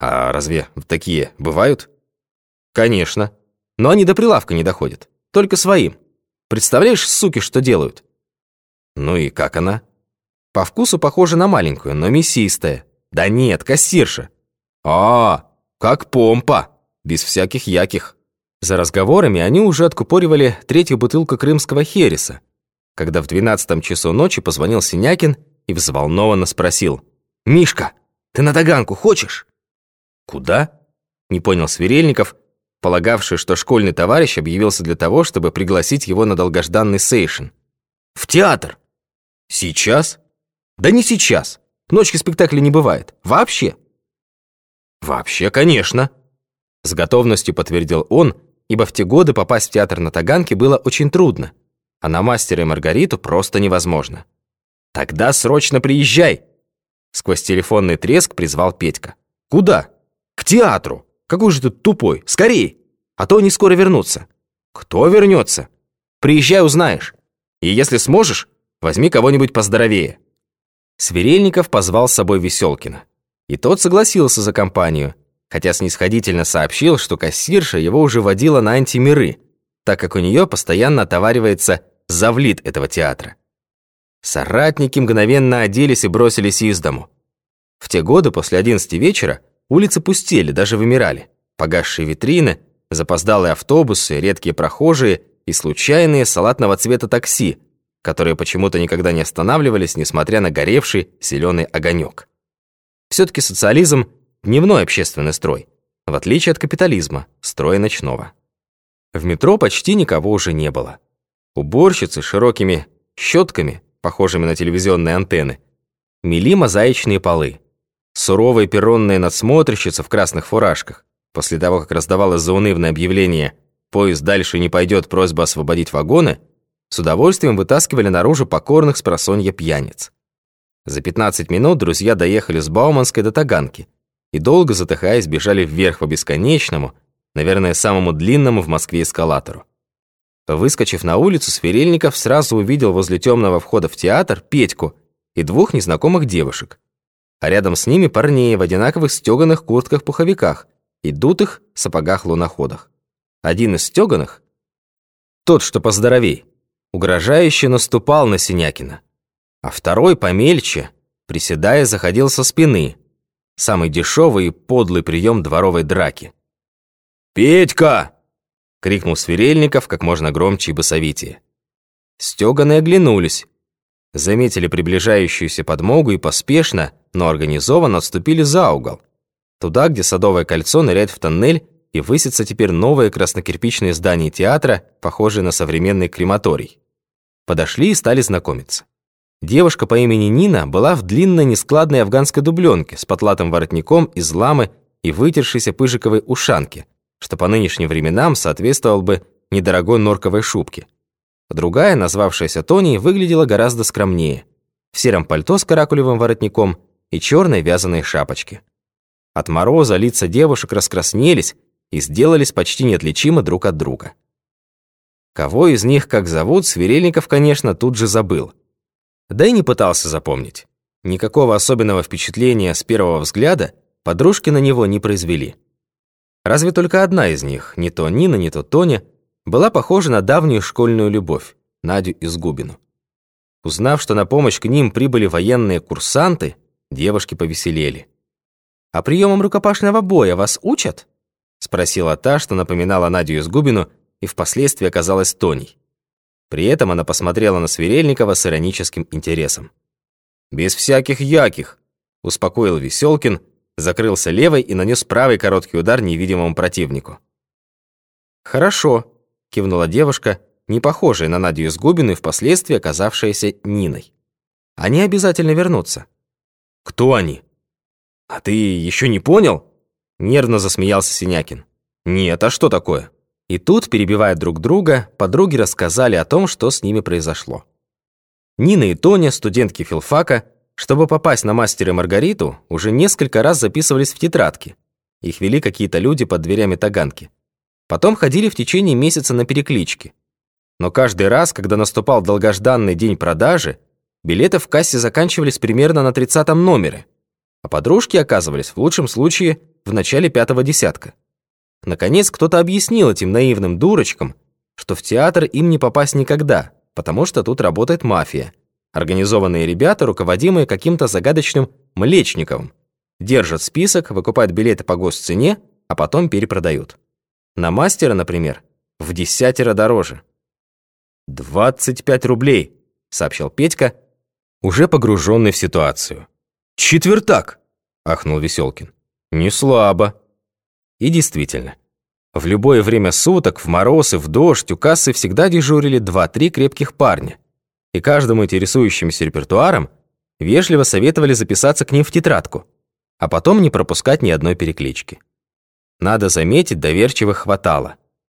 А разве такие бывают? Конечно. Но они до прилавка не доходят. Только своим. Представляешь, суки, что делают? Ну и как она? По вкусу похожа на маленькую, но мясистая. Да нет, кассирша. А, как помпа. Без всяких яких. За разговорами они уже откупоривали третью бутылку крымского хереса, когда в двенадцатом часу ночи позвонил Синякин и взволнованно спросил. «Мишка, ты на Таганку хочешь?» «Куда?» — не понял Сверельников, полагавший, что школьный товарищ объявился для того, чтобы пригласить его на долгожданный сейшн. «В театр!» «Сейчас?» «Да не сейчас. Ночки спектакля не бывает. Вообще!» «Вообще, конечно!» С готовностью подтвердил он, ибо в те годы попасть в театр на Таганке было очень трудно, а на «Мастера и Маргариту» просто невозможно. «Тогда срочно приезжай!» Сквозь телефонный треск призвал Петька. «Куда?» «К театру! Какой же ты тупой! Скорей! А то они скоро вернутся!» «Кто вернется?» «Приезжай, узнаешь! И если сможешь, возьми кого-нибудь поздоровее!» Сверельников позвал с собой Веселкина. И тот согласился за компанию, хотя снисходительно сообщил, что кассирша его уже водила на антимиры, так как у нее постоянно отоваривается завлит этого театра. Соратники мгновенно оделись и бросились из дому. В те годы после 11 вечера улицы пустели, даже вымирали. Погасшие витрины, запоздалые автобусы, редкие прохожие и случайные салатного цвета такси, которые почему-то никогда не останавливались, несмотря на горевший зеленый огонек. Все-таки социализм – дневной общественный строй, в отличие от капитализма, строя ночного. В метро почти никого уже не было. Уборщицы широкими щетками – похожими на телевизионные антенны, мели мозаичные полы. Суровые перронные надсмотрщицы в красных фуражках, после того, как раздавалось заунывное объявление «Поезд дальше не пойдет, просьба освободить вагоны», с удовольствием вытаскивали наружу покорных с просонья пьяниц. За 15 минут друзья доехали с Бауманской до Таганки и долго затыхаясь бежали вверх по бесконечному, наверное, самому длинному в Москве эскалатору. Выскочив на улицу, Сверельников сразу увидел возле темного входа в театр Петьку и двух незнакомых девушек. А рядом с ними парней в одинаковых стеганых куртках-пуховиках и дутых сапогах-луноходах. Один из стеганых, тот, что поздоровей, угрожающе наступал на Синякина, а второй, помельче, приседая, заходил со спины, самый дешевый и подлый прием дворовой драки. «Петька!» — крикнул Сверельников как можно громче и басовитее. Стёганы оглянулись, заметили приближающуюся подмогу и поспешно, но организованно отступили за угол, туда, где Садовое кольцо ныряет в тоннель и высится теперь новое краснокирпичное здание театра, похожее на современный крематорий. Подошли и стали знакомиться. Девушка по имени Нина была в длинной нескладной афганской дубленке с потлатым воротником из ламы и вытершейся пыжиковой ушанке, что по нынешним временам соответствовал бы недорогой норковой шубке. Другая, назвавшаяся Тони, выглядела гораздо скромнее, в сером пальто с каракулевым воротником и черной вязаной шапочке. От мороза лица девушек раскраснелись и сделались почти неотличимы друг от друга. Кого из них как зовут, Сверельников, конечно, тут же забыл. Да и не пытался запомнить. Никакого особенного впечатления с первого взгляда подружки на него не произвели. Разве только одна из них, не то Нина, не то Тоня, была похожа на давнюю школьную любовь, Надю Изгубину. Узнав, что на помощь к ним прибыли военные курсанты, девушки повеселели. «А приемам рукопашного боя вас учат?» спросила та, что напоминала Надю Изгубину и впоследствии оказалась Тоней. При этом она посмотрела на Сверельникова с ироническим интересом. «Без всяких яких», — успокоил Веселкин, закрылся левой и нанес правый короткий удар невидимому противнику. «Хорошо», — кивнула девушка, не похожая на Надю Изгубину и впоследствии оказавшаяся Ниной. «Они обязательно вернутся». «Кто они?» «А ты еще не понял?» Нервно засмеялся Синякин. «Нет, а что такое?» И тут, перебивая друг друга, подруги рассказали о том, что с ними произошло. Нина и Тоня, студентки филфака, чтобы попасть на мастера Маргариту, уже несколько раз записывались в тетрадки. Их вели какие-то люди под дверями Таганки. Потом ходили в течение месяца на переклички. Но каждый раз, когда наступал долгожданный день продажи, билеты в кассе заканчивались примерно на 30 номере, а подружки оказывались в лучшем случае в начале пятого десятка. Наконец, кто-то объяснил этим наивным дурочкам, что в театр им не попасть никогда, потому что тут работает мафия. Организованные ребята, руководимые каким-то загадочным Млечниковым, держат список, выкупают билеты по госцене, а потом перепродают. На мастера, например, в десятеро дороже. «Двадцать пять рублей», — сообщил Петька, уже погруженный в ситуацию. «Четвертак!» — ахнул Веселкин. «Не слабо». И действительно, в любое время суток, в мороз и в дождь у кассы всегда дежурили два-три крепких парня. И каждому интересующимся репертуаром вежливо советовали записаться к ним в тетрадку, а потом не пропускать ни одной переклички. Надо заметить, доверчивых хватало.